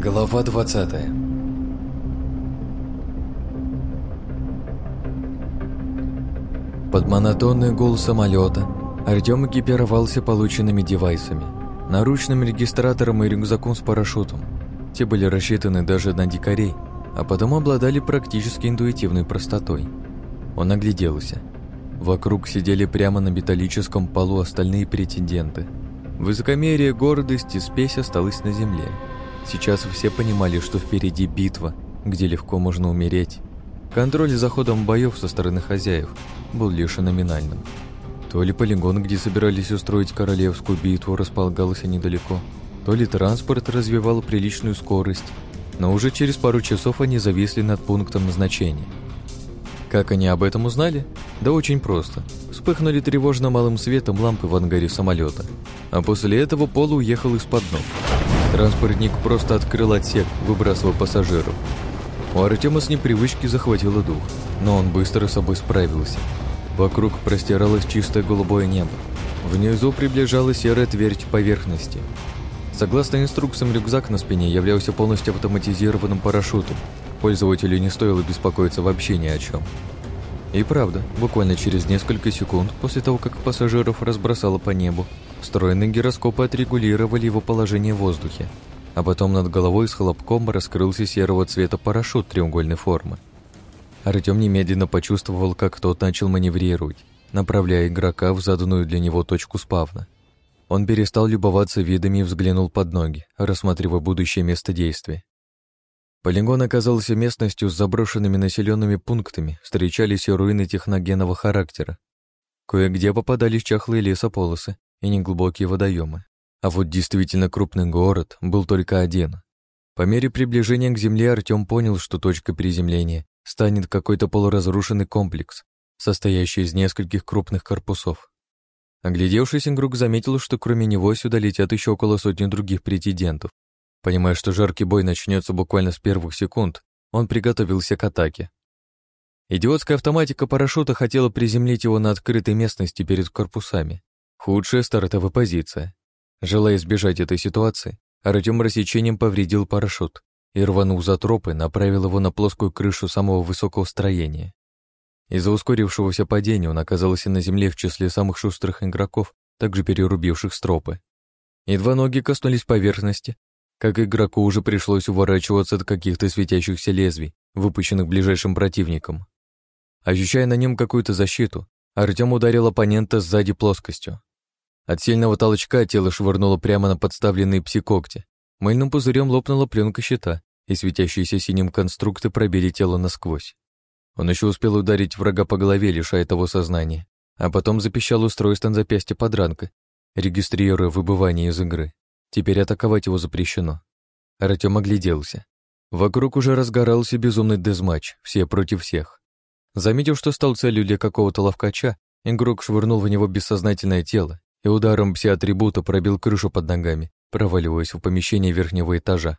Глава 20 Под монотонный гул самолета Артем экипировался полученными девайсами, наручным регистратором и рюкзаком с парашютом. Те были рассчитаны даже на дикарей, а потому обладали практически интуитивной простотой. Он огляделся. Вокруг сидели прямо на металлическом полу остальные претенденты. Высокомерие, гордость и спесь осталось на земле. Сейчас все понимали, что впереди битва, где легко можно умереть. Контроль за ходом боев со стороны хозяев был лишь номинальным. То ли полигон, где собирались устроить королевскую битву, располагался недалеко, то ли транспорт развивал приличную скорость, но уже через пару часов они зависли над пунктом назначения. Как они об этом узнали? Да очень просто. Вспыхнули тревожно малым светом лампы в ангаре самолета, а после этого Пол уехал из-под ног. Транспортник просто открыл отсек, выбрасывая пассажиров. У Артема с непривычки захватило дух, но он быстро с собой справился. Вокруг простиралось чистое голубое небо. Внизу приближалась серая твердь поверхности. Согласно инструкциям, рюкзак на спине являлся полностью автоматизированным парашютом. Пользователю не стоило беспокоиться вообще ни о чем. И правда, буквально через несколько секунд после того, как пассажиров разбросало по небу, встроенные гироскопы отрегулировали его положение в воздухе, а потом над головой с хлопком раскрылся серого цвета парашют треугольной формы. Артем немедленно почувствовал, как тот начал маневрировать, направляя игрока в заданную для него точку спавна. Он перестал любоваться видами и взглянул под ноги, рассматривая будущее место действия. Полигон оказался местностью с заброшенными населенными пунктами, встречались и руины техногенного характера. Кое-где попадались чахлые лесополосы и неглубокие водоемы. А вот действительно крупный город был только один. По мере приближения к земле Артем понял, что точкой приземления станет какой-то полуразрушенный комплекс, состоящий из нескольких крупных корпусов. Оглядевшись, игрок заметил, что кроме него сюда летят еще около сотни других претендентов. Понимая, что жаркий бой начнется буквально с первых секунд, он приготовился к атаке. Идиотская автоматика парашюта хотела приземлить его на открытой местности перед корпусами. Худшая стартовая позиция. Желая избежать этой ситуации, Артем рассечением повредил парашют и, рванув за тропы, направил его на плоскую крышу самого высокого строения. Из-за ускорившегося падения он оказался на земле в числе самых шустрых игроков, также перерубивших стропы. Едва ноги коснулись поверхности, как игроку уже пришлось уворачиваться от каких-то светящихся лезвий, выпущенных ближайшим противником. Ощущая на нем какую-то защиту, Артем ударил оппонента сзади плоскостью. От сильного толчка тело швырнуло прямо на подставленные пси-когти. Мыльным пузырем лопнула пленка щита, и светящиеся синим конструкты пробили тело насквозь. Он еще успел ударить врага по голове, лишая того сознания, а потом запищал устройство на запястье подранка, регистрируя выбывание из игры. Теперь атаковать его запрещено. Артем огляделся. Вокруг уже разгорался безумный дезматч, все против всех. Заметив, что стал целью для какого-то ловкача, игрок швырнул в него бессознательное тело и ударом пси-атрибута пробил крышу под ногами, проваливаясь в помещение верхнего этажа.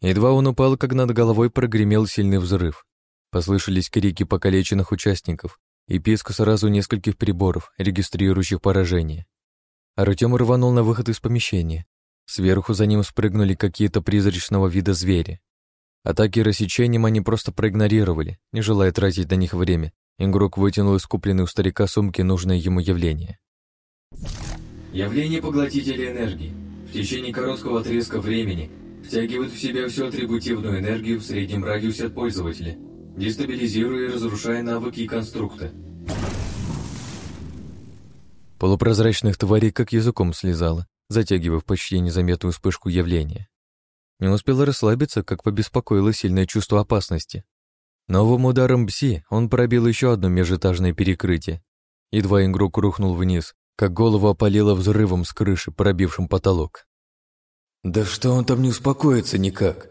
Едва он упал, как над головой прогремел сильный взрыв. Послышались крики покалеченных участников и писк сразу нескольких приборов, регистрирующих поражение. Артем рванул на выход из помещения, Сверху за ним спрыгнули какие-то призрачного вида звери. Атаки рассечением они просто проигнорировали, не желая тратить на них время. Игрок вытянул из купленной у старика сумки нужное ему явление. Явление поглотителя энергии. В течение короткого отрезка времени втягивает в себя всю атрибутивную энергию в среднем радиусе от пользователя, дестабилизируя и разрушая навыки и конструкты. Полупрозрачных тварей как языком слезало, затягивая почти незаметную вспышку явления. Не успел расслабиться, как побеспокоило сильное чувство опасности. Новым ударом Бси он пробил еще одно межэтажное перекрытие. Едва игрок рухнул вниз, как голову опалило взрывом с крыши, пробившим потолок. «Да что он там не успокоится никак?»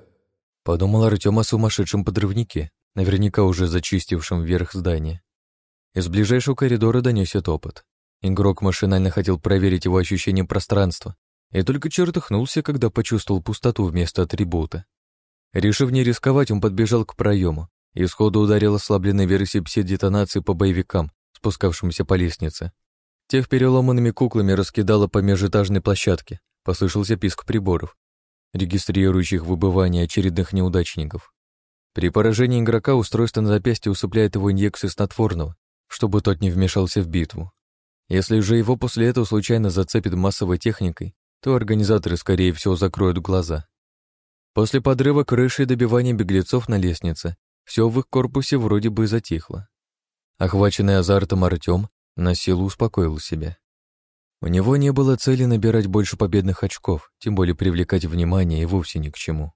Подумал Артем о сумасшедшем подрывнике, наверняка уже зачистившем верх здания. Из ближайшего коридора донесся топот. Игрок машинально хотел проверить его ощущение пространства и только чертыхнулся, когда почувствовал пустоту вместо атрибута. Решив не рисковать, он подбежал к проему и сходу ударил ослабленной версией пси-детонации по боевикам, спускавшимся по лестнице. Тех переломанными куклами раскидало по межэтажной площадке, послышался писк приборов. регистрирующих выбывание очередных неудачников. При поражении игрока устройство на запястье усыпляет его инъекцией снотворного, чтобы тот не вмешался в битву. Если же его после этого случайно зацепит массовой техникой, то организаторы, скорее всего, закроют глаза. После подрыва крыши и добивания беглецов на лестнице все в их корпусе вроде бы затихло. Охваченный азартом Артем на силу успокоил себя. У него не было цели набирать больше победных очков, тем более привлекать внимание и вовсе ни к чему.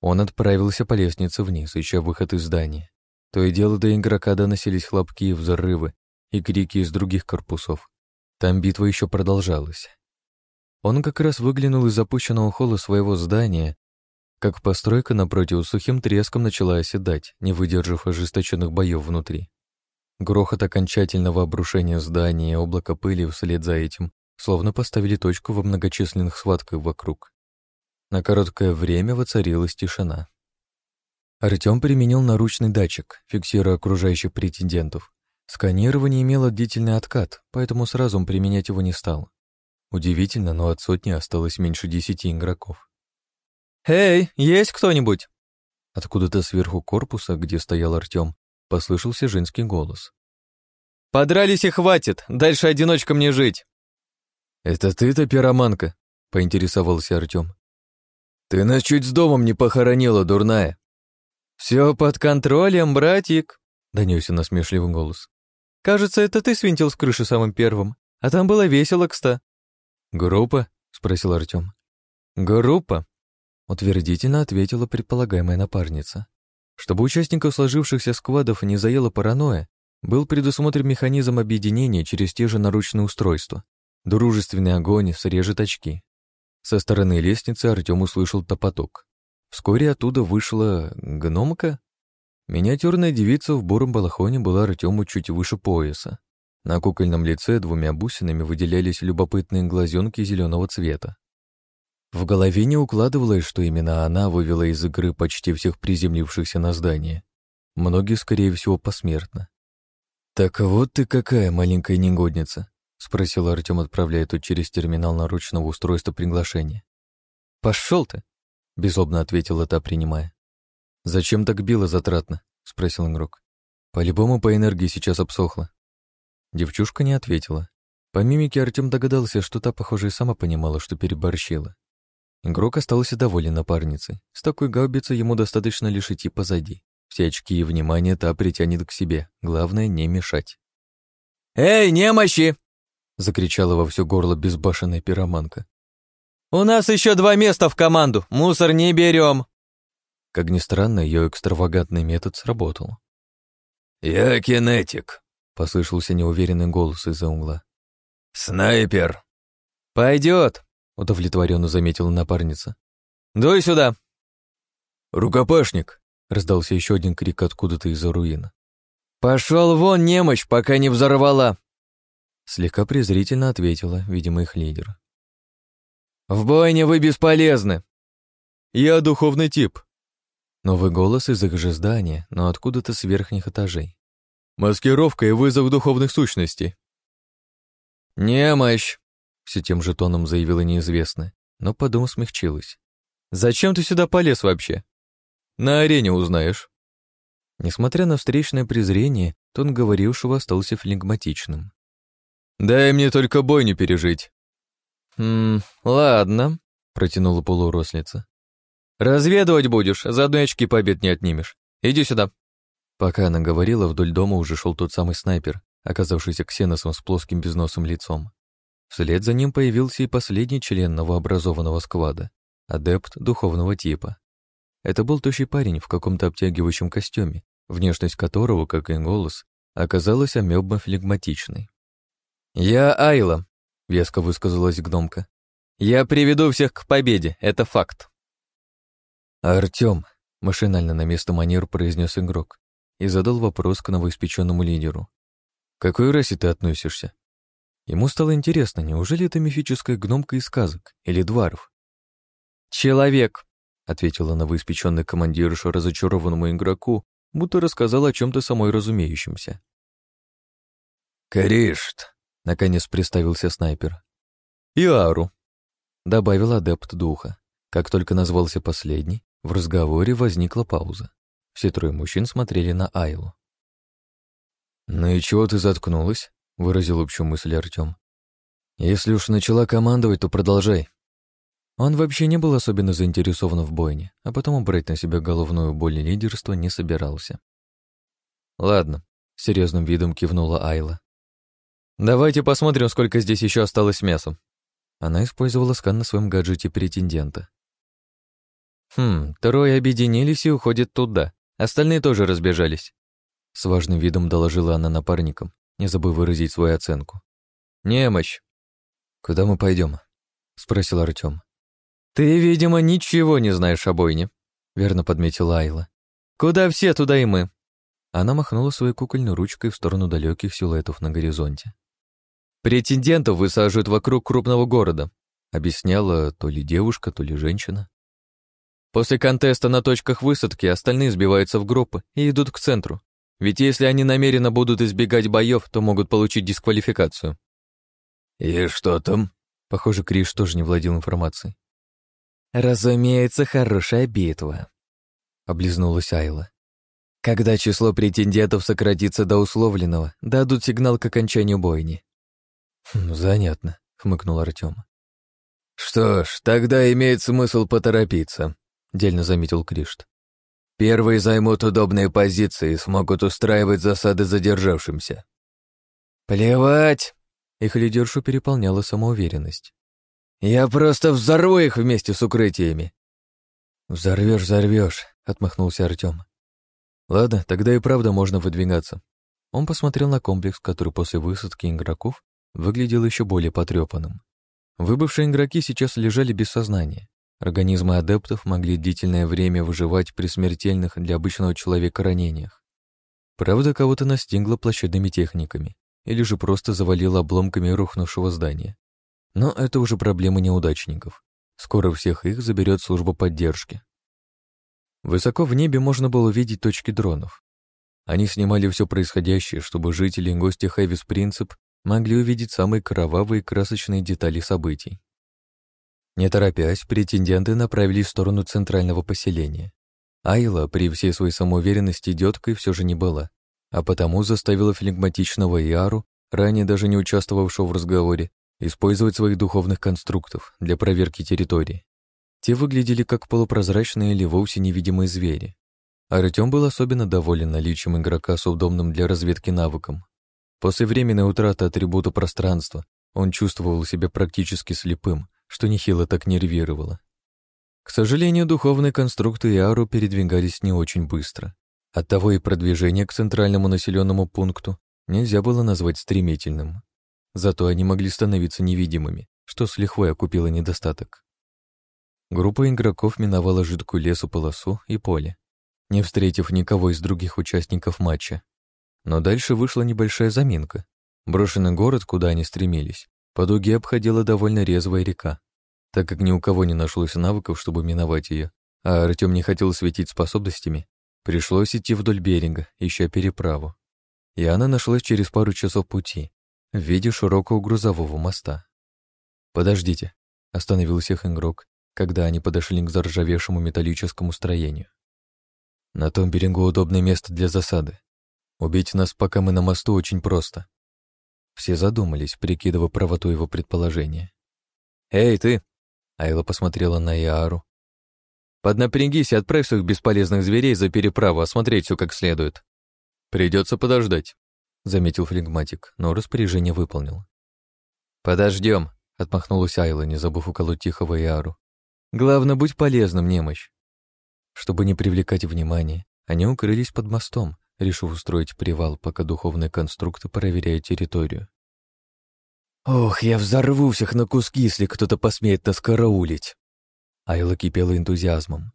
Он отправился по лестнице вниз, ища выход из здания. То и дело до игрока доносились хлопки, взрывы и крики из других корпусов. Там битва еще продолжалась. Он как раз выглянул из запущенного холла своего здания, как постройка напротив сухим треском начала оседать, не выдержав ожесточенных боев внутри. Грохот окончательного обрушения здания и облако пыли вслед за этим словно поставили точку во многочисленных схватках вокруг. На короткое время воцарилась тишина. Артём применил наручный датчик, фиксируя окружающих претендентов. Сканирование имело длительный откат, поэтому сразу применять его не стал. Удивительно, но от сотни осталось меньше десяти игроков. «Эй, есть кто-нибудь?» Откуда-то сверху корпуса, где стоял Артём, послышался женский голос. «Подрались и хватит, дальше одиночкам не жить!» «Это ты-то пироманка?» — поинтересовался Артём. «Ты нас чуть с домом не похоронила, дурная!» «Все под контролем, братик!» — донесся насмешливый голос. «Кажется, это ты свинтил с крыши самым первым, а там было весело, кста». «Группа?» — спросил Артём. «Группа», — утвердительно ответила предполагаемая напарница. Чтобы участников сложившихся сквадов не заело паранойя, был предусмотрен механизм объединения через те же наручные устройства. Дружественный огонь срежет очки. Со стороны лестницы Артем услышал топоток. Вскоре оттуда вышла гномка. Миниатюрная девица в буром балахоне была Артему чуть выше пояса. На кукольном лице двумя бусинами выделялись любопытные глазенки зеленого цвета. В голове не укладывалось, что именно она вывела из игры почти всех приземлившихся на здание. Многие, скорее всего, посмертно. «Так вот ты какая маленькая негодница», — спросил Артем, отправляя тут через терминал наручного устройства приглашения. «Пошел ты», — безобно ответила та, принимая. «Зачем так било затратно?» — спросил игрок. «По-любому по энергии сейчас обсохла». Девчушка не ответила. По мимике Артем догадался, что та, похоже, и сама понимала, что переборщила. Игрок остался доволен напарницей. С такой гаубицей ему достаточно лишь идти позади. Все очки и внимание та притянет к себе. Главное, не мешать. «Эй, немощи!» — закричала во все горло безбашенная пироманка. «У нас еще два места в команду, мусор не берем!» Как ни странно, ее экстравагантный метод сработал. «Я кинетик», — послышался неуверенный голос из-за угла. «Снайпер». «Пойдет», — удовлетворенно заметила напарница. «Дуй сюда!» «Рукопашник!» — раздался еще один крик откуда-то из-за руин. «Пошел вон, немощь, пока не взорвала!» Слегка презрительно ответила, видимо, их лидер. «В бойне вы бесполезны!» «Я духовный тип!» Новый голос из их же здания, но откуда-то с верхних этажей. «Маскировка и вызов духовных сущностей!» «Немощь!» Все тем же тоном заявила неизвестная, но потом смягчилась. «Зачем ты сюда полез вообще?» «На арене узнаешь». Несмотря на встречное презрение, тон говорившего остался флегматичным. «Дай мне только бойню пережить». «Хм, ладно», — протянула полурослица. «Разведывать будешь, заодно очки побед не отнимешь. Иди сюда». Пока она говорила, вдоль дома уже шел тот самый снайпер, оказавшийся ксеносом с плоским безносым лицом. Вслед за ним появился и последний член новообразованного сквада, адепт духовного типа. Это был тощий парень в каком-то обтягивающем костюме, внешность которого, как и голос, оказалась амебно-флегматичной. «Я Айла», — веско высказалась гномка. «Я приведу всех к победе, это факт». «Артём», — машинально на место манер произнес игрок и задал вопрос к новоиспеченному лидеру. «К какой расе ты относишься?» Ему стало интересно, неужели это мифическая гномка из сказок или дваров? «Человек», — ответила новоиспеченный командирша разочарованному игроку, будто рассказала о чем-то самой разумеющемся. «Кришт», — наконец представился снайпер. «Иару», — добавил адепт духа. Как только назвался последний, в разговоре возникла пауза. Все трое мужчин смотрели на Айлу. «Ну и чего ты заткнулась?» — выразил общую мысль Артем. «Если уж начала командовать, то продолжай». Он вообще не был особенно заинтересован в бойне, а потом брать на себя головную боль лидерства не собирался. «Ладно», — серьезным видом кивнула Айла. «Давайте посмотрим, сколько здесь еще осталось мяса». Она использовала скан на своем гаджете претендента. «Хм, трое объединились и уходят туда. Остальные тоже разбежались». С важным видом доложила она напарникам, не забыв выразить свою оценку. «Немощь». «Куда мы пойдем? спросил Артем. «Ты, видимо, ничего не знаешь о бойне», — верно подметила Айла. «Куда все, туда и мы». Она махнула своей кукольной ручкой в сторону далеких силуэтов на горизонте. «Претендентов высаживают вокруг крупного города», — объясняла то ли девушка, то ли женщина. После контеста на точках высадки остальные сбиваются в группы и идут к центру. Ведь если они намеренно будут избегать боев, то могут получить дисквалификацию. «И что там?» Похоже, Криш тоже не владел информацией. «Разумеется, хорошая битва», — облизнулась Айла. «Когда число претендентов сократится до условленного, дадут сигнал к окончанию бойни». «Хм, «Занятно», — хмыкнул Артем. «Что ж, тогда имеет смысл поторопиться», — дельно заметил Кришт. «Первые займут удобные позиции и смогут устраивать засады задержавшимся». «Плевать!» — их лидершу переполняла самоуверенность. Я просто взорву их вместе с укрытиями. Взорвешь, взорвешь, отмахнулся Артем. Ладно, тогда и правда можно выдвигаться. Он посмотрел на комплекс, который после высадки игроков выглядел еще более потрепанным. Выбывшие игроки сейчас лежали без сознания. Организмы адептов могли длительное время выживать при смертельных для обычного человека ранениях. Правда, кого-то настигло площадными техниками или же просто завалило обломками рухнувшего здания. Но это уже проблема неудачников. Скоро всех их заберет служба поддержки. Высоко в небе можно было видеть точки дронов. Они снимали все происходящее, чтобы жители и гости Хэвис Принцип могли увидеть самые кровавые и красочные детали событий. Не торопясь, претенденты направились в сторону центрального поселения. Айла при всей своей самоуверенности деткой все же не была, а потому заставила флегматичного Иару, ранее даже не участвовавшего в разговоре, использовать своих духовных конструктов для проверки территории. Те выглядели как полупрозрачные или вовсе невидимые звери. Артем был особенно доволен наличием игрока с удобным для разведки навыком. После временной утраты атрибута пространства он чувствовал себя практически слепым, что нехило так нервировало. К сожалению, духовные конструкты и ару передвигались не очень быстро. Оттого и продвижение к центральному населенному пункту нельзя было назвать стремительным. Зато они могли становиться невидимыми, что с лихвой окупило недостаток. Группа игроков миновала жидкую лесу полосу и поле, не встретив никого из других участников матча. Но дальше вышла небольшая заминка. Брошенный город, куда они стремились, по дуге обходила довольно резвая река. Так как ни у кого не нашлось навыков, чтобы миновать ее, а Артем не хотел светить способностями, пришлось идти вдоль берега, ища переправу. И она нашлась через пару часов пути, в виде широкого грузового моста. «Подождите», — остановился их игрок, когда они подошли к заржавевшему металлическому строению. «На том берегу удобное место для засады. Убить нас, пока мы на мосту, очень просто». Все задумались, прикидывая правоту его предположения. «Эй, ты!» — Айла посмотрела на Иару. «Поднапрягись и отправь своих бесполезных зверей за переправу, осмотреть все как следует. Придется подождать». — заметил флегматик, но распоряжение выполнил. «Подождем», — отмахнулась Айла, не забыв уколоть тихого Иару. «Главное, будь полезным, немощь». Чтобы не привлекать внимания, они укрылись под мостом, решив устроить привал, пока духовные конструкты проверяют территорию. «Ох, я взорву всех на куски, если кто-то посмеет нас караулить!» Айла кипела энтузиазмом.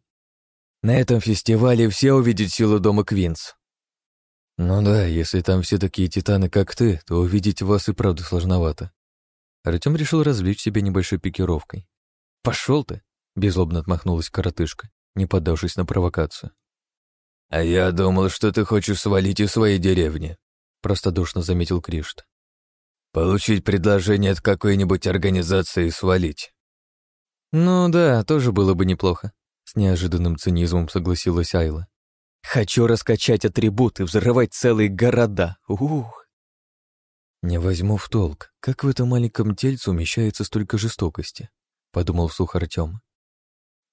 «На этом фестивале все увидят силу дома Квинс!» «Ну да, если там все такие титаны, как ты, то увидеть вас и правда сложновато». Артем решил развлечь себя небольшой пикировкой. «Пошел ты!» — беззлобно отмахнулась коротышка, не поддавшись на провокацию. «А я думал, что ты хочешь свалить из своей деревни», — простодушно заметил Кришт. «Получить предложение от какой-нибудь организации и свалить». «Ну да, тоже было бы неплохо», — с неожиданным цинизмом согласилась Айла. «Хочу раскачать атрибуты, взрывать целые города. Ух!» «Не возьму в толк, как в этом маленьком тельце умещается столько жестокости», — подумал вслух Артем.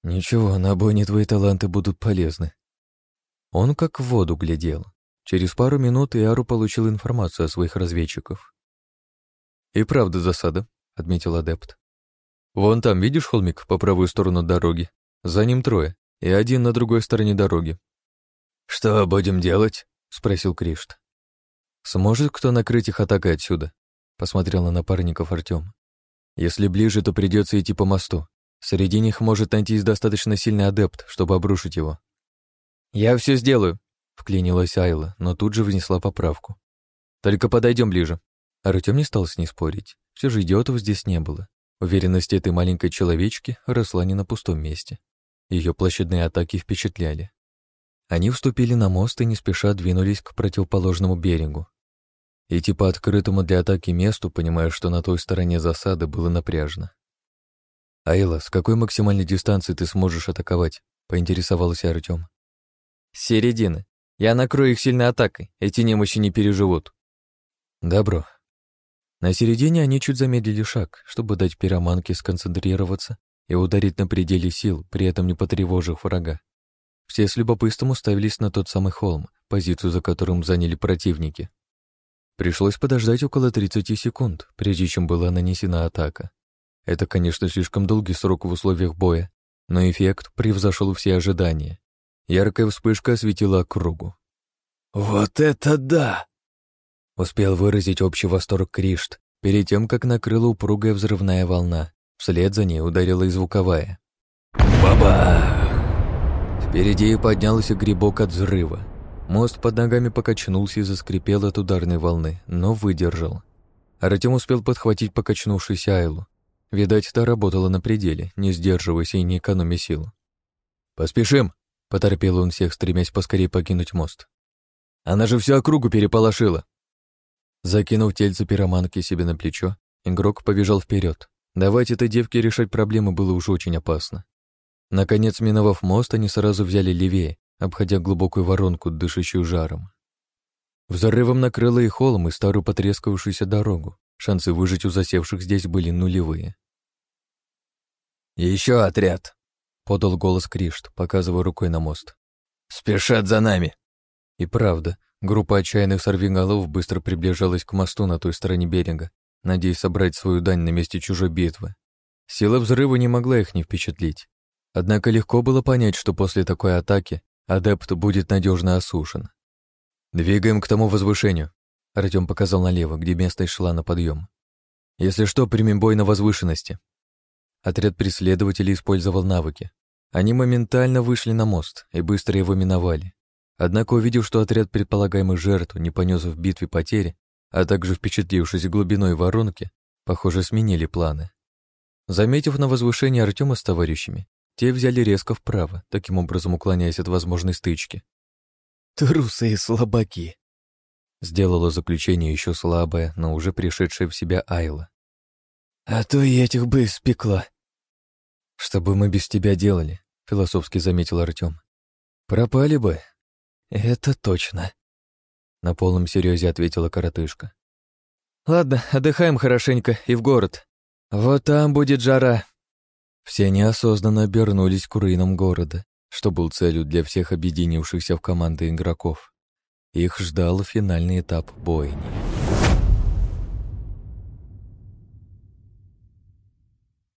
«Ничего, на бойне твои таланты будут полезны». Он как в воду глядел. Через пару минут Иару получил информацию о своих разведчиков. «И правда засада», — отметил адепт. «Вон там, видишь холмик по правую сторону дороги? За ним трое, и один на другой стороне дороги». «Что будем делать?» — спросил Кришт. «Сможет кто накрыть их атакой отсюда?» — посмотрел на напарников Артем. «Если ближе, то придется идти по мосту. Среди них может найтись достаточно сильный адепт, чтобы обрушить его». «Я все сделаю», — вклинилась Айла, но тут же внесла поправку. «Только подойдем ближе». Артем не стал с ней спорить. Все же идиотов здесь не было. Уверенность этой маленькой человечки росла не на пустом месте. Ее площадные атаки впечатляли. Они вступили на мост и не спеша двинулись к противоположному берегу. Идти по открытому для атаки месту, понимая, что на той стороне засады, было напряжно. «Айла, с какой максимальной дистанции ты сможешь атаковать?» — поинтересовался Артем. «С середины. Я накрою их сильной атакой, эти немощи не переживут». «Добро», на середине они чуть замедлили шаг, чтобы дать пироманке сконцентрироваться и ударить на пределе сил, при этом не потревожив врага. Все с любопытством уставились на тот самый холм, позицию за которым заняли противники. Пришлось подождать около 30 секунд, прежде чем была нанесена атака. Это, конечно, слишком долгий срок в условиях боя, но эффект превзошел все ожидания. Яркая вспышка осветила округу. «Вот это да!» Успел выразить общий восторг Кришт, перед тем, как накрыла упругая взрывная волна. Вслед за ней ударила и звуковая. Баба! Впереди поднялся грибок от взрыва. Мост под ногами покачнулся и заскрипел от ударной волны, но выдержал. Артем успел подхватить покачнувшуюся Айлу. Видать, та работала на пределе, не сдерживаясь и не экономя сил. «Поспешим!» — поторопил он всех, стремясь поскорее покинуть мост. «Она же всю округу переполошила!» Закинув тельце пироманки себе на плечо, игрок побежал вперед. Давать этой девке решать проблемы было уже очень опасно. Наконец, миновав мост, они сразу взяли левее, обходя глубокую воронку, дышащую жаром. Взрывом накрыло и холм, и старую потрескавшуюся дорогу. Шансы выжить у засевших здесь были нулевые. «Еще отряд!» — подал голос Кришт, показывая рукой на мост. «Спешат за нами!» И правда, Группа отчаянных сорвиголов быстро приближалась к мосту на той стороне берега, надеясь собрать свою дань на месте чужой битвы. Сила взрыва не могла их не впечатлить. Однако легко было понять, что после такой атаки адепт будет надежно осушен. «Двигаем к тому возвышению», — Артем показал налево, где место шла на подъем. «Если что, примем бой на возвышенности». Отряд преследователей использовал навыки. Они моментально вышли на мост и быстро его миновали. Однако, увидев, что отряд предполагаемых жертв не понес в битве потери, а также впечатлившись глубиной воронки, похоже, сменили планы. Заметив на возвышении Артема с товарищами, те взяли резко вправо, таким образом уклоняясь от возможной стычки. «Трусы и слабаки!» Сделала заключение еще слабое, но уже пришедшая в себя Айла. «А то и этих бы испекла!» «Что бы мы без тебя делали?» — философски заметил Артем. «Пропали бы, «Это точно», — на полном серьезе ответила коротышка. «Ладно, отдыхаем хорошенько и в город. Вот там будет жара». Все неосознанно обернулись к руинам города, что был целью для всех объединившихся в команды игроков. Их ждал финальный этап бойни.